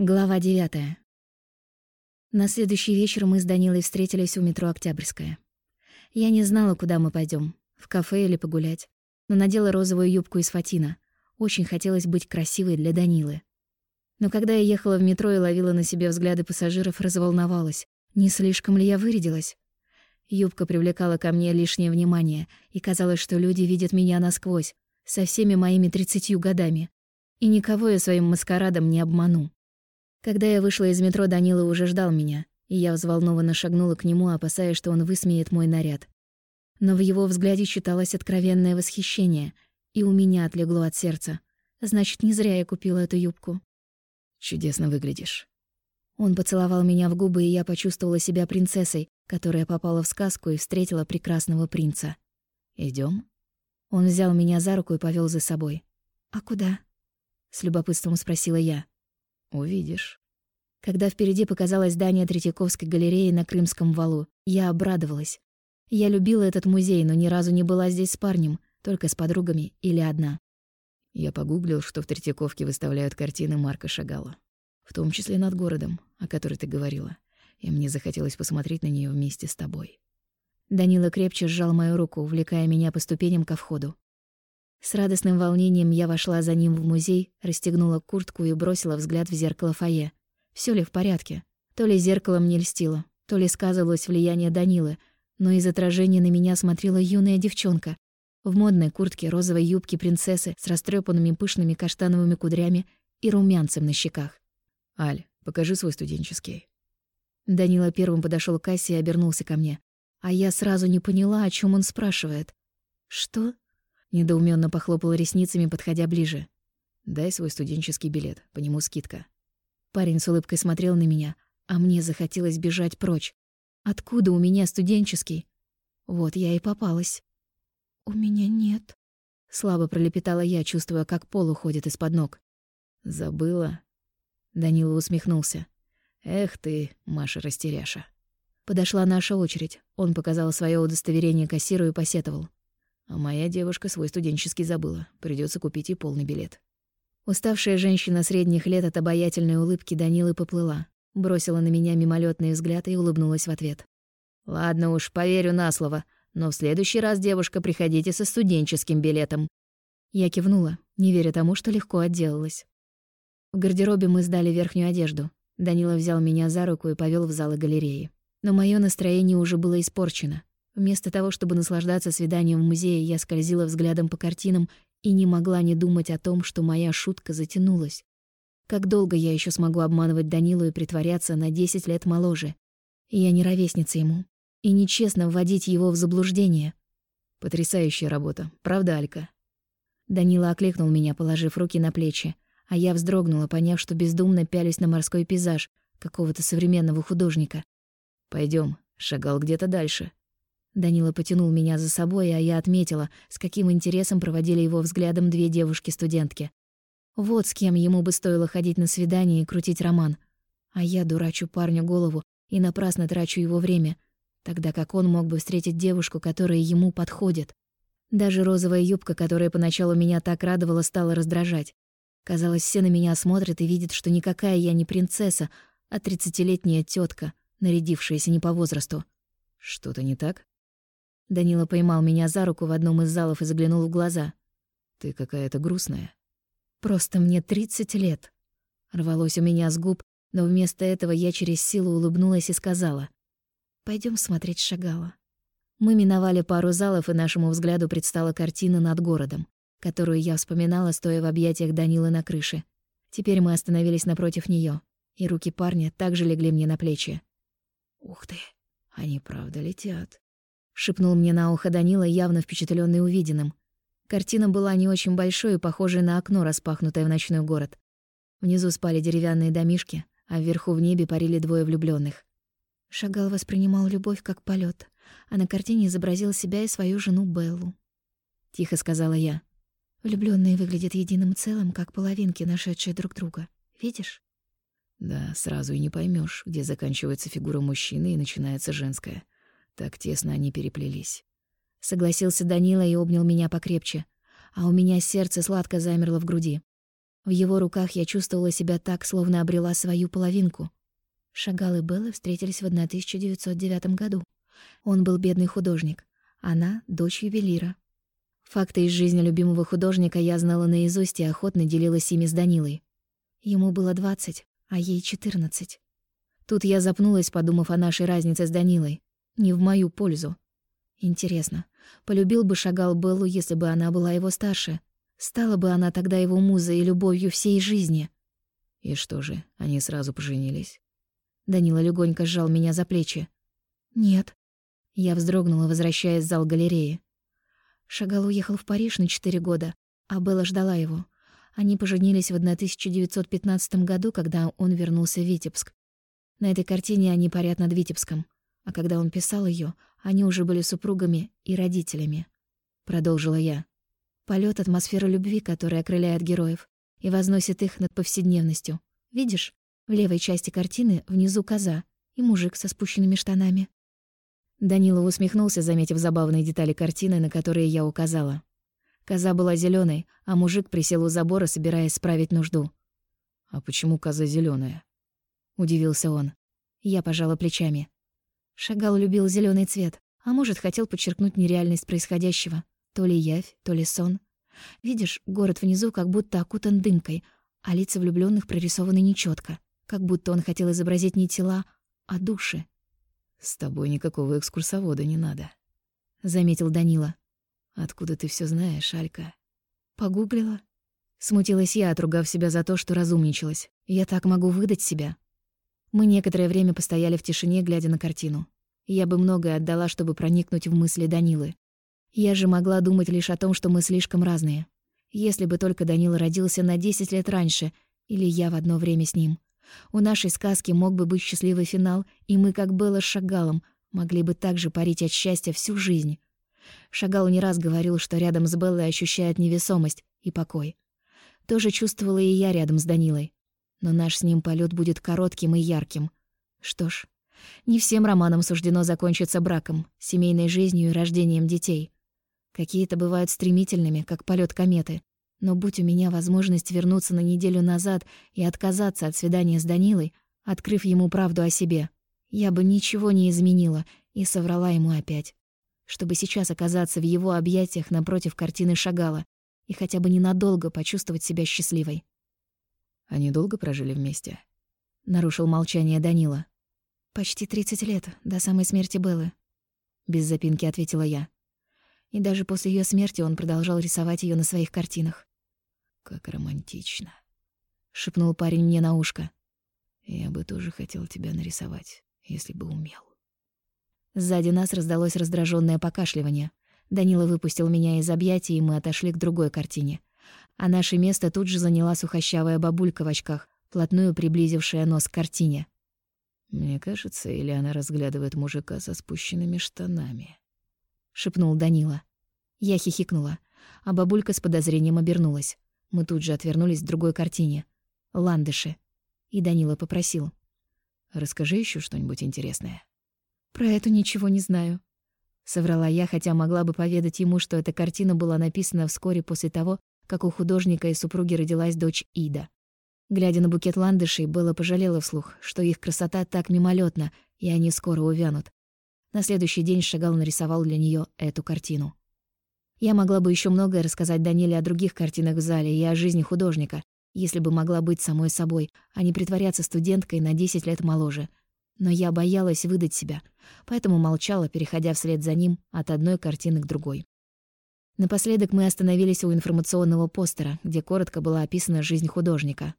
Глава девятая. На следующий вечер мы с Данилой встретились у метро Октябрьская. Я не знала, куда мы пойдем, в кафе или погулять, но надела розовую юбку из фатина. Очень хотелось быть красивой для Данилы. Но когда я ехала в метро и ловила на себе взгляды пассажиров, разволновалась. Не слишком ли я вырядилась? Юбка привлекала ко мне лишнее внимание, и казалось, что люди видят меня насквозь, со всеми моими тридцатью годами. И никого я своим маскарадом не обману. Когда я вышла из метро, Данила уже ждал меня, и я взволнованно шагнула к нему, опасаясь, что он высмеет мой наряд. Но в его взгляде читалось откровенное восхищение, и у меня отлегло от сердца. Значит, не зря я купила эту юбку. «Чудесно выглядишь». Он поцеловал меня в губы, и я почувствовала себя принцессой, которая попала в сказку и встретила прекрасного принца. Идем? Он взял меня за руку и повел за собой. «А куда?» — с любопытством спросила я. Увидишь. Когда впереди показалось здание Третьяковской галереи на Крымском валу, я обрадовалась. Я любила этот музей, но ни разу не была здесь с парнем, только с подругами или одна. Я погуглил, что в Третьяковке выставляют картины Марка Шагала. В том числе над городом, о которой ты говорила. И мне захотелось посмотреть на нее вместе с тобой. Данила крепче сжал мою руку, увлекая меня по ступеням ко входу. С радостным волнением я вошла за ним в музей, расстегнула куртку и бросила взгляд в зеркало фойе. Все ли в порядке? То ли зеркало мне льстило, то ли сказывалось влияние Данилы, но из отражения на меня смотрела юная девчонка в модной куртке розовой юбки принцессы с растрепанными пышными каштановыми кудрями и румянцем на щеках. «Аль, покажи свой студенческий». Данила первым подошел к кассе и обернулся ко мне. А я сразу не поняла, о чем он спрашивает. «Что?» Недоуменно похлопал ресницами, подходя ближе. «Дай свой студенческий билет, по нему скидка». Парень с улыбкой смотрел на меня, а мне захотелось бежать прочь. Откуда у меня студенческий? Вот я и попалась. «У меня нет», — слабо пролепетала я, чувствуя, как пол уходит из-под ног. «Забыла?» Данила усмехнулся. «Эх ты, Маша растеряша». Подошла наша очередь. Он показал свое удостоверение кассиру и посетовал. А моя девушка свой студенческий забыла. Придется купить ей полный билет. Уставшая женщина средних лет от обаятельной улыбки Данилы поплыла, бросила на меня мимолетный взгляд и улыбнулась в ответ. «Ладно уж, поверю на слово, но в следующий раз, девушка, приходите со студенческим билетом». Я кивнула, не веря тому, что легко отделалась. В гардеробе мы сдали верхнюю одежду. Данила взял меня за руку и повел в залы галереи. Но мое настроение уже было испорчено. Вместо того, чтобы наслаждаться свиданием в музее, я скользила взглядом по картинам и не могла не думать о том, что моя шутка затянулась. Как долго я еще смогу обманывать Данилу и притворяться на 10 лет моложе? я не ровесница ему. И нечестно вводить его в заблуждение. Потрясающая работа, правда, Алька? Данила окликнул меня, положив руки на плечи, а я вздрогнула, поняв, что бездумно пялюсь на морской пейзаж какого-то современного художника. Пойдем, шагал где-то дальше. Данила потянул меня за собой, а я отметила, с каким интересом проводили его взглядом две девушки-студентки. Вот с кем ему бы стоило ходить на свидание и крутить роман. А я дурачу парню голову и напрасно трачу его время, тогда как он мог бы встретить девушку, которая ему подходит. Даже розовая юбка, которая поначалу меня так радовала, стала раздражать. Казалось, все на меня смотрят и видят, что никакая я не принцесса, а тридцатилетняя тетка, нарядившаяся не по возрасту. Что-то не так? Данила поймал меня за руку в одном из залов и заглянул в глаза. «Ты какая-то грустная». «Просто мне тридцать лет». Рвалось у меня с губ, но вместо этого я через силу улыбнулась и сказала. Пойдем смотреть Шагала». Мы миновали пару залов, и нашему взгляду предстала картина над городом, которую я вспоминала, стоя в объятиях Данилы на крыше. Теперь мы остановились напротив нее, и руки парня также легли мне на плечи. «Ух ты, они правда летят», шепнул мне на ухо Данила, явно впечатленный увиденным. Картина была не очень большой и похожей на окно, распахнутое в ночной город. Внизу спали деревянные домишки, а вверху в небе парили двое влюбленных. Шагал воспринимал любовь как полет, а на картине изобразил себя и свою жену Беллу. Тихо сказала я. Влюбленные выглядят единым целым, как половинки, нашедшие друг друга. Видишь? Да, сразу и не поймешь, где заканчивается фигура мужчины и начинается женская. Так тесно они переплелись. Согласился Данила и обнял меня покрепче, а у меня сердце сладко замерло в груди. В его руках я чувствовала себя так, словно обрела свою половинку. Шагал и Белла встретились в 1909 году. Он был бедный художник, она — дочь ювелира. Факты из жизни любимого художника я знала наизусть и охотно делилась ими с Данилой. Ему было двадцать, а ей четырнадцать. Тут я запнулась, подумав о нашей разнице с Данилой. Не в мою пользу. Интересно, полюбил бы Шагал Беллу, если бы она была его старше? Стала бы она тогда его музой и любовью всей жизни? И что же, они сразу поженились? Данила легонько сжал меня за плечи. «Нет». Я вздрогнула, возвращаясь в зал галереи. Шагал уехал в Париж на четыре года, а Белла ждала его. Они поженились в 1915 году, когда он вернулся в Витебск. На этой картине они парят над Витебском, а когда он писал ее, они уже были супругами и родителями. Продолжила я. Полет атмосфера любви, которая окрыляет героев и возносит их над повседневностью. Видишь, в левой части картины внизу коза и мужик со спущенными штанами. Данилов усмехнулся, заметив забавные детали картины, на которые я указала. Коза была зеленой, а мужик присел у забора, собираясь справить нужду. «А почему коза зеленая? удивился он. Я пожала плечами. Шагал любил зеленый цвет, а может, хотел подчеркнуть нереальность происходящего. То ли явь, то ли сон. Видишь, город внизу как будто окутан дымкой, а лица влюбленных прорисованы нечетко, как будто он хотел изобразить не тела, а души. «С тобой никакого экскурсовода не надо», — заметил Данила. «Откуда ты все знаешь, Алька?» «Погуглила». Смутилась я, отругав себя за то, что разумничалась. Я так могу выдать себя. Мы некоторое время постояли в тишине, глядя на картину. Я бы многое отдала, чтобы проникнуть в мысли Данилы. Я же могла думать лишь о том, что мы слишком разные. Если бы только Данила родился на 10 лет раньше, или я в одно время с ним. У нашей сказки мог бы быть счастливый финал, и мы, как было с Шагалом, могли бы также парить от счастья всю жизнь. Шагал не раз говорил, что рядом с Беллой ощущает невесомость и покой. То же чувствовала и я рядом с Данилой. Но наш с ним полет будет коротким и ярким. Что ж, не всем романам суждено закончиться браком, семейной жизнью и рождением детей. Какие-то бывают стремительными, как полет кометы. Но будь у меня возможность вернуться на неделю назад и отказаться от свидания с Данилой, открыв ему правду о себе, я бы ничего не изменила и соврала ему опять. Чтобы сейчас оказаться в его объятиях напротив картины Шагала и хотя бы ненадолго почувствовать себя счастливой. Они долго прожили вместе? Нарушил молчание Данила. Почти 30 лет, до самой смерти Беллы. Без запинки ответила я. И даже после ее смерти он продолжал рисовать ее на своих картинах. Как романтично, шепнул парень мне на ушко. Я бы тоже хотел тебя нарисовать, если бы умел. Сзади нас раздалось раздраженное покашливание. Данила выпустил меня из объятий, и мы отошли к другой картине. А наше место тут же заняла сухощавая бабулька в очках, плотную приблизившая нос к картине. Мне кажется, или она разглядывает мужика со спущенными штанами, шепнул Данила. Я хихикнула, а бабулька с подозрением обернулась. Мы тут же отвернулись к другой картине. Ландыши. И Данила попросил. «Расскажи еще что-нибудь интересное». «Про это ничего не знаю», — соврала я, хотя могла бы поведать ему, что эта картина была написана вскоре после того, как у художника и супруги родилась дочь Ида. Глядя на букет ландышей, было пожалела вслух, что их красота так мимолетна, и они скоро увянут. На следующий день Шагал нарисовал для нее эту картину. Я могла бы еще многое рассказать Даниле о других картинах в зале и о жизни художника, если бы могла быть самой собой, а не притворяться студенткой на 10 лет моложе. Но я боялась выдать себя, поэтому молчала, переходя вслед за ним от одной картины к другой. Напоследок мы остановились у информационного постера, где коротко была описана жизнь художника.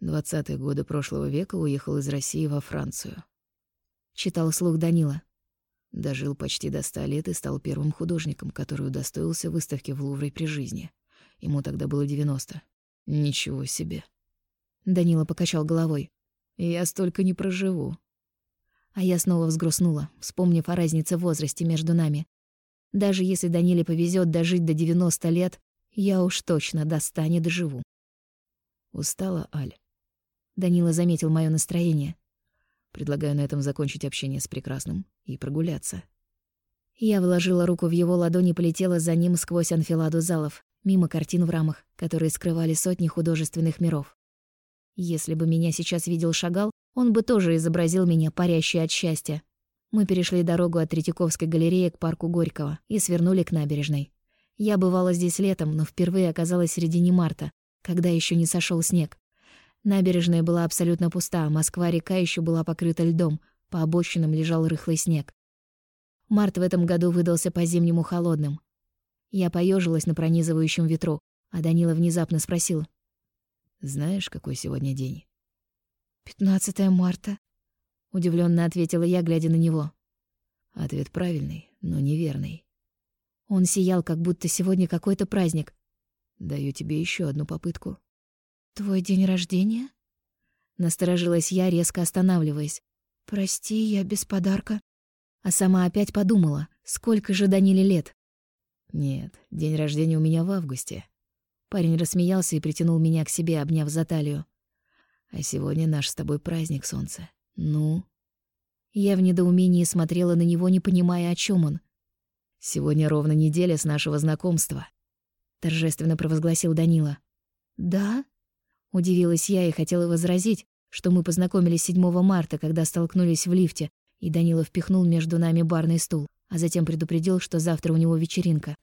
«Двадцатые годы прошлого века уехал из России во Францию», — читал слух Данила. Дожил почти до ста лет и стал первым художником, который удостоился выставки в Лувре при жизни. Ему тогда было девяносто. Ничего себе. Данила покачал головой. Я столько не проживу. А я снова взгрустнула, вспомнив о разнице в возрасте между нами. Даже если Даниле повезет дожить до 90 лет, я уж точно до доживу. Устала, Аль. Данила заметил мое настроение. Предлагаю на этом закончить общение с прекрасным и прогуляться. Я вложила руку в его ладонь и полетела за ним сквозь анфиладу залов, мимо картин в рамах, которые скрывали сотни художественных миров. Если бы меня сейчас видел Шагал, он бы тоже изобразил меня парящей от счастья. Мы перешли дорогу от Третьяковской галереи к парку Горького и свернули к набережной. Я бывала здесь летом, но впервые оказалась в середине марта, когда еще не сошел снег. Набережная была абсолютно пуста, а Москва-река еще была покрыта льдом, по обочинам лежал рыхлый снег. Март в этом году выдался по-зимнему холодным. Я поежилась на пронизывающем ветру, а Данила внезапно спросил. «Знаешь, какой сегодня день?» «15 марта», — удивленно ответила я, глядя на него. Ответ правильный, но неверный. Он сиял, как будто сегодня какой-то праздник. Даю тебе еще одну попытку. Твой день рождения? Насторожилась я, резко останавливаясь. Прости, я без подарка. А сама опять подумала, сколько же Даниле лет. Нет, день рождения у меня в августе. Парень рассмеялся и притянул меня к себе, обняв за талию. А сегодня наш с тобой праздник, солнце. Ну? Я в недоумении смотрела на него, не понимая, о чем он. Сегодня ровно неделя с нашего знакомства. Торжественно провозгласил Данила. Да? Удивилась я и хотела возразить, что мы познакомились 7 марта, когда столкнулись в лифте, и Данила впихнул между нами барный стул, а затем предупредил, что завтра у него вечеринка.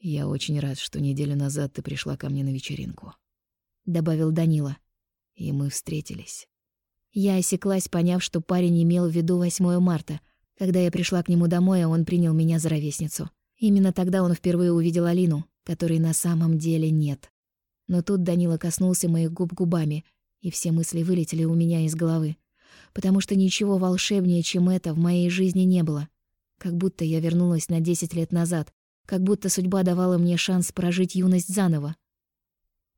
«Я очень рад, что неделю назад ты пришла ко мне на вечеринку», — добавил Данила. «И мы встретились». Я осеклась, поняв, что парень имел в виду 8 марта, когда я пришла к нему домой, он принял меня за ровесницу. Именно тогда он впервые увидел Алину, которой на самом деле нет. Но тут Данила коснулся моих губ губами, и все мысли вылетели у меня из головы. Потому что ничего волшебнее, чем это, в моей жизни не было. Как будто я вернулась на 10 лет назад, как будто судьба давала мне шанс прожить юность заново.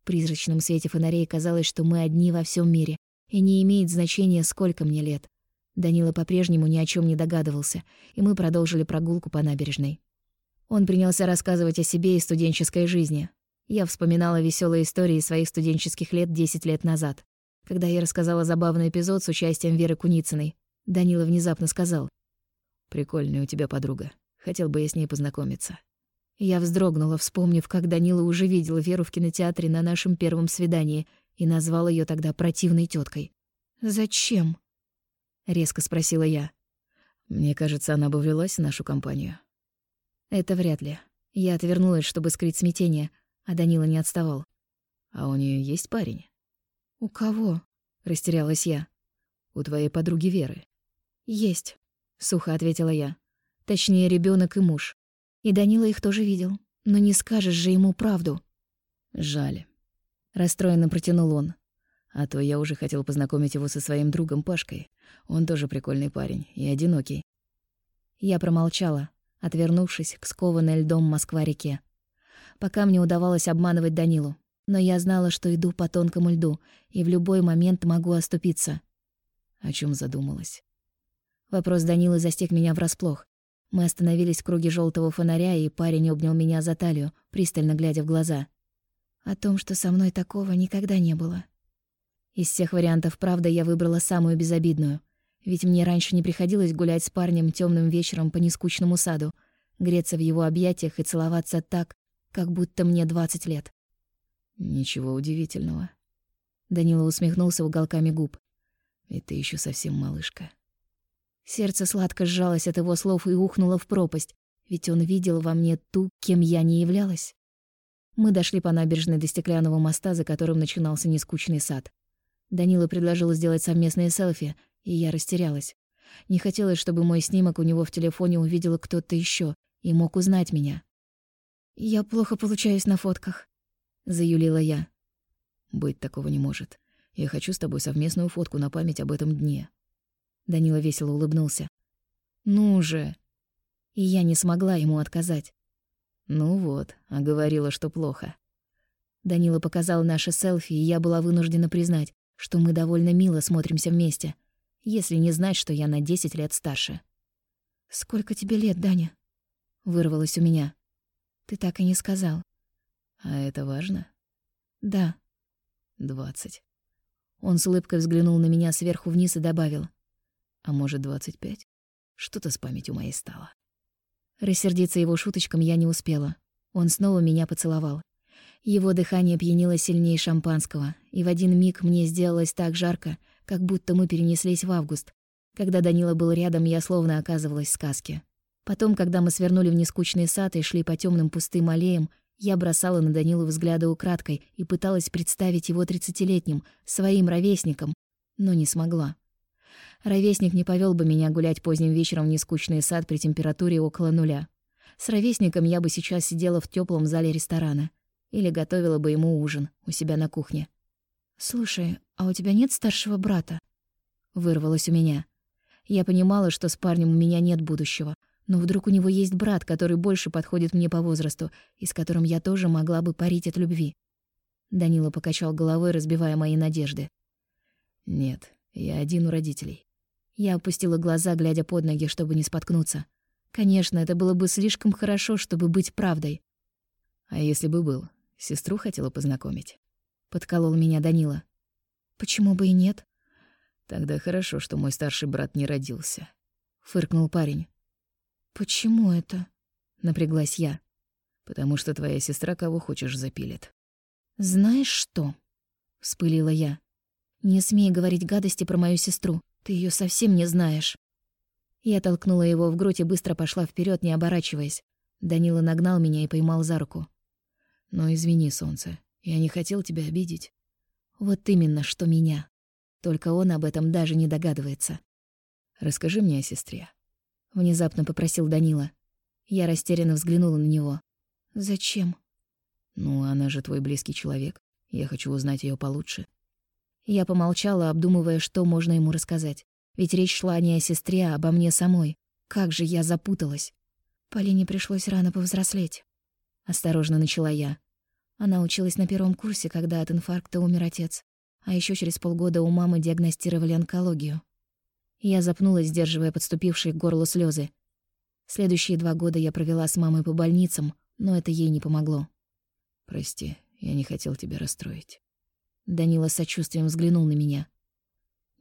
В призрачном свете фонарей казалось, что мы одни во всем мире, и не имеет значения, сколько мне лет. Данила по-прежнему ни о чем не догадывался, и мы продолжили прогулку по набережной. Он принялся рассказывать о себе и студенческой жизни. Я вспоминала веселые истории своих студенческих лет 10 лет назад. Когда я рассказала забавный эпизод с участием Веры Куницыной, Данила внезапно сказал. «Прикольная у тебя подруга. Хотел бы я с ней познакомиться». Я вздрогнула, вспомнив, как Данила уже видел Веру в кинотеатре на нашем первом свидании и назвал ее тогда противной теткой. «Зачем?» — резко спросила я. «Мне кажется, она бы влилась в нашу компанию». «Это вряд ли». Я отвернулась, чтобы скрыть смятение, а Данила не отставал. «А у нее есть парень?» «У кого?» — растерялась я. «У твоей подруги Веры». «Есть», — сухо ответила я. «Точнее, ребенок и муж. И Данила их тоже видел. Но не скажешь же ему правду». «Жаль», — расстроенно протянул он. «А то я уже хотел познакомить его со своим другом Пашкой. Он тоже прикольный парень и одинокий». Я промолчала, отвернувшись к скованной льдом Москва-реке. Пока мне удавалось обманывать Данилу, но я знала, что иду по тонкому льду и в любой момент могу оступиться. О чем задумалась? Вопрос Данилы застиг меня врасплох. Мы остановились в круге желтого фонаря, и парень обнял меня за талию, пристально глядя в глаза. О том, что со мной такого никогда не было. Из всех вариантов, правда, я выбрала самую безобидную. Ведь мне раньше не приходилось гулять с парнем темным вечером по нескучному саду, греться в его объятиях и целоваться так, как будто мне двадцать лет. Ничего удивительного. Данила усмехнулся уголками губ. И ты еще совсем малышка. Сердце сладко сжалось от его слов и ухнуло в пропасть, ведь он видел во мне ту, кем я не являлась. Мы дошли по набережной до стеклянного моста, за которым начинался нескучный сад. Данила предложил сделать совместные селфи, и я растерялась. Не хотелось, чтобы мой снимок у него в телефоне увидел кто-то еще и мог узнать меня. «Я плохо получаюсь на фотках», — заюлила я. «Быть такого не может. Я хочу с тобой совместную фотку на память об этом дне». Данила весело улыбнулся. «Ну же!» И я не смогла ему отказать. «Ну вот, а говорила, что плохо». Данила показал наши селфи, и я была вынуждена признать, что мы довольно мило смотримся вместе, если не знать, что я на десять лет старше. «Сколько тебе лет, Даня?» — вырвалось у меня. Ты так и не сказал. А это важно? Да. Двадцать. Он с улыбкой взглянул на меня сверху вниз и добавил. А может, двадцать пять? Что-то с памятью моей стало. Рассердиться его шуточкам я не успела. Он снова меня поцеловал. Его дыхание пьянило сильнее шампанского, и в один миг мне сделалось так жарко, как будто мы перенеслись в август. Когда Данила был рядом, я словно оказывалась в сказке. Потом, когда мы свернули в нескучный сад и шли по темным пустым аллеям, я бросала на Данилу взгляды украдкой и пыталась представить его тридцатилетним, своим ровесником, но не смогла. Ровесник не повел бы меня гулять поздним вечером в нескучный сад при температуре около нуля. С ровесником я бы сейчас сидела в теплом зале ресторана или готовила бы ему ужин у себя на кухне. «Слушай, а у тебя нет старшего брата?» Вырвалось у меня. Я понимала, что с парнем у меня нет будущего, но вдруг у него есть брат, который больше подходит мне по возрасту, и с которым я тоже могла бы парить от любви. Данила покачал головой, разбивая мои надежды. «Нет, я один у родителей». Я опустила глаза, глядя под ноги, чтобы не споткнуться. Конечно, это было бы слишком хорошо, чтобы быть правдой. А если бы был? Сестру хотела познакомить. Подколол меня Данила. Почему бы и нет? Тогда хорошо, что мой старший брат не родился. Фыркнул парень. Почему это? Напряглась я. Потому что твоя сестра кого хочешь запилит. Знаешь что? Вспылила я. Не смей говорить гадости про мою сестру. Ты ее совсем не знаешь. Я толкнула его в грудь и быстро пошла вперед, не оборачиваясь. Данила нагнал меня и поймал за руку. «Но извини, солнце, я не хотел тебя обидеть». «Вот именно, что меня. Только он об этом даже не догадывается». «Расскажи мне о сестре», — внезапно попросил Данила. Я растерянно взглянула на него. «Зачем?» «Ну, она же твой близкий человек. Я хочу узнать ее получше». Я помолчала, обдумывая, что можно ему рассказать. Ведь речь шла не о сестре, а обо мне самой. Как же я запуталась. Полине пришлось рано повзрослеть. Осторожно начала я. Она училась на первом курсе, когда от инфаркта умер отец. А еще через полгода у мамы диагностировали онкологию. Я запнулась, сдерживая подступившие к горлу слезы. Следующие два года я провела с мамой по больницам, но это ей не помогло. «Прости, я не хотел тебя расстроить». Данила с сочувствием взглянул на меня.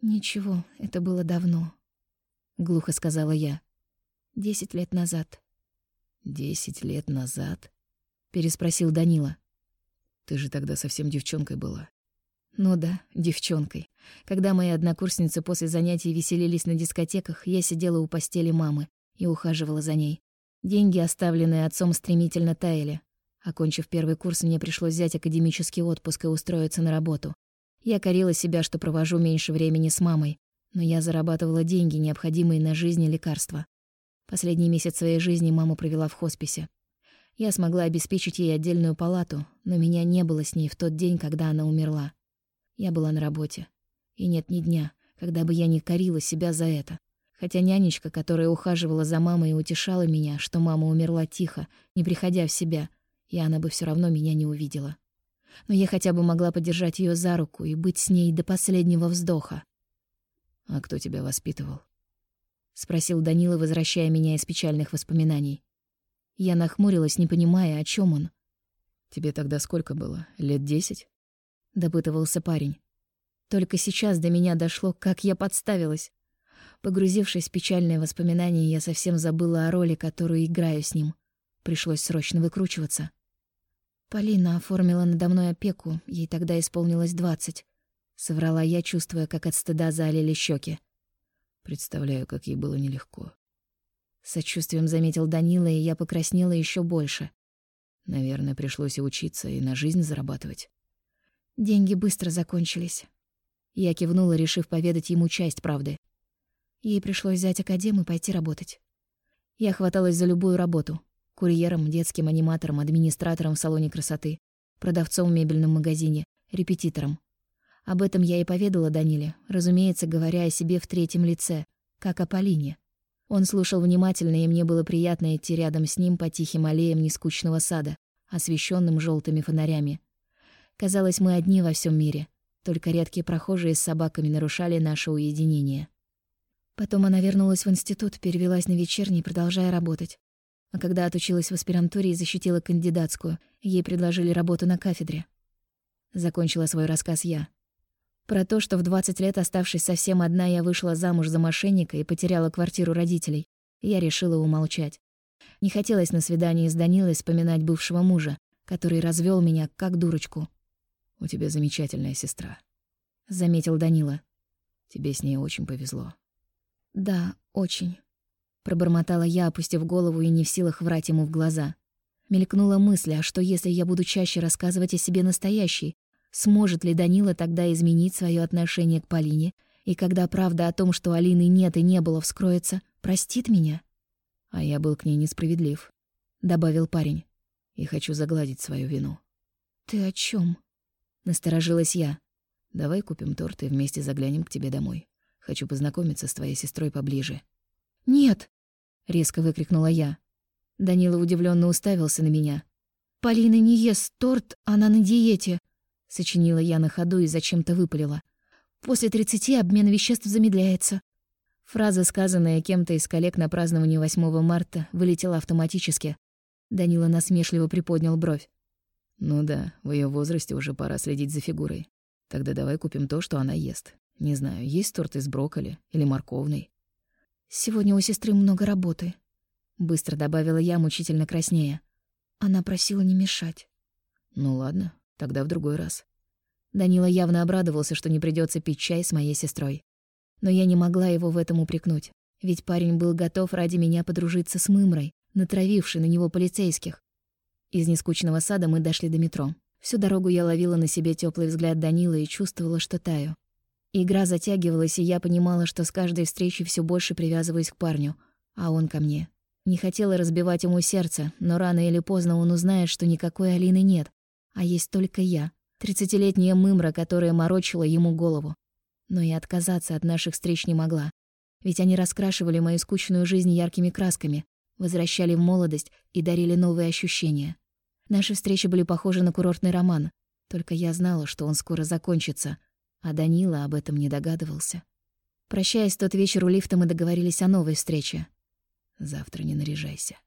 «Ничего, это было давно», — глухо сказала я. «Десять лет назад». «Десять лет назад?» — переспросил Данила. «Ты же тогда совсем девчонкой была». «Ну да, девчонкой. Когда мои однокурсницы после занятий веселились на дискотеках, я сидела у постели мамы и ухаживала за ней. Деньги, оставленные отцом, стремительно таяли. Окончив первый курс, мне пришлось взять академический отпуск и устроиться на работу. Я корила себя, что провожу меньше времени с мамой, но я зарабатывала деньги, необходимые на жизнь и лекарства. Последний месяц своей жизни мама провела в хосписе. Я смогла обеспечить ей отдельную палату, но меня не было с ней в тот день, когда она умерла. Я была на работе. И нет ни дня, когда бы я не корила себя за это. Хотя нянечка, которая ухаживала за мамой и утешала меня, что мама умерла тихо, не приходя в себя, и она бы все равно меня не увидела но я хотя бы могла подержать ее за руку и быть с ней до последнего вздоха. «А кто тебя воспитывал?» — спросил Данила, возвращая меня из печальных воспоминаний. Я нахмурилась, не понимая, о чем он. «Тебе тогда сколько было? Лет десять?» — допытывался парень. Только сейчас до меня дошло, как я подставилась. Погрузившись в печальные воспоминания, я совсем забыла о роли, которую играю с ним. Пришлось срочно выкручиваться. Полина оформила надо мной опеку, ей тогда исполнилось двадцать. Соврала я, чувствуя, как от стыда залили щеки. Представляю, как ей было нелегко. Сочувствием заметил Данила, и я покраснела еще больше. Наверное, пришлось и учиться, и на жизнь зарабатывать. Деньги быстро закончились. Я кивнула, решив поведать ему часть правды. Ей пришлось взять академ и пойти работать. Я хваталась за любую работу курьером, детским аниматором, администратором в салоне красоты, продавцом в мебельном магазине, репетитором. Об этом я и поведала Даниле, разумеется, говоря о себе в третьем лице, как о Полине. Он слушал внимательно, и мне было приятно идти рядом с ним по тихим аллеям нескучного сада, освещенным желтыми фонарями. Казалось, мы одни во всем мире, только редкие прохожие с собаками нарушали наше уединение. Потом она вернулась в институт, перевелась на вечерний, продолжая работать. А когда отучилась в аспирантуре и защитила кандидатскую, ей предложили работу на кафедре. Закончила свой рассказ я. Про то, что в 20 лет, оставшись совсем одна, я вышла замуж за мошенника и потеряла квартиру родителей, я решила умолчать. Не хотелось на свидании с Данилой вспоминать бывшего мужа, который развел меня как дурочку. «У тебя замечательная сестра», — заметил Данила. «Тебе с ней очень повезло». «Да, очень», — пробормотала я, опустив голову и не в силах врать ему в глаза. Мелькнула мысль, а что если я буду чаще рассказывать о себе настоящей? Сможет ли Данила тогда изменить свое отношение к Полине? И когда правда о том, что Алины нет и не было, вскроется, простит меня? А я был к ней несправедлив, — добавил парень. И хочу загладить свою вину. Ты о чем? Насторожилась я. Давай купим торт и вместе заглянем к тебе домой. Хочу познакомиться с твоей сестрой поближе. Нет! Резко выкрикнула я. Данила удивленно уставился на меня. «Полина не ест торт, она на диете», — сочинила я на ходу и зачем-то выпалила. «После тридцати обмен веществ замедляется». Фраза, сказанная кем-то из коллег на праздновании 8 марта, вылетела автоматически. Данила насмешливо приподнял бровь. «Ну да, в ее возрасте уже пора следить за фигурой. Тогда давай купим то, что она ест. Не знаю, есть торт из брокколи или морковный?» «Сегодня у сестры много работы», Быстро добавила я, мучительно краснея. Она просила не мешать. Ну ладно, тогда в другой раз. Данила явно обрадовался, что не придется пить чай с моей сестрой. Но я не могла его в этом упрекнуть, ведь парень был готов ради меня подружиться с Мымрой, натравившей на него полицейских. Из нескучного сада мы дошли до метро. Всю дорогу я ловила на себе теплый взгляд Данила и чувствовала, что таю. Игра затягивалась, и я понимала, что с каждой встречи все больше привязываюсь к парню, а он ко мне. Не хотела разбивать ему сердце, но рано или поздно он узнает, что никакой Алины нет, а есть только я, тридцатилетняя мымра, которая морочила ему голову. Но и отказаться от наших встреч не могла, ведь они раскрашивали мою скучную жизнь яркими красками, возвращали в молодость и дарили новые ощущения. Наши встречи были похожи на курортный роман, только я знала, что он скоро закончится, а Данила об этом не догадывался. Прощаясь тот вечер у лифта, мы договорились о новой встрече. Завтра не наряжайся.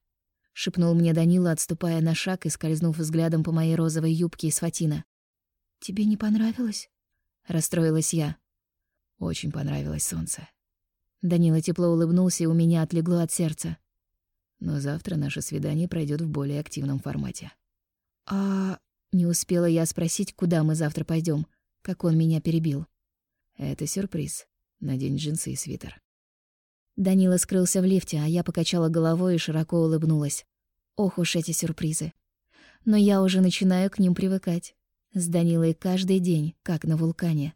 Шепнул мне Данила, отступая на шаг и скользнув взглядом по моей розовой юбке из фатина. «Тебе не понравилось?» Расстроилась я. «Очень понравилось солнце». Данила тепло улыбнулся, и у меня отлегло от сердца. «Но завтра наше свидание пройдет в более активном формате». «А...» Не успела я спросить, куда мы завтра пойдем, как он меня перебил. «Это сюрприз. Надень джинсы и свитер». Данила скрылся в лифте, а я покачала головой и широко улыбнулась. Ох уж эти сюрпризы. Но я уже начинаю к ним привыкать. С Данилой каждый день, как на вулкане.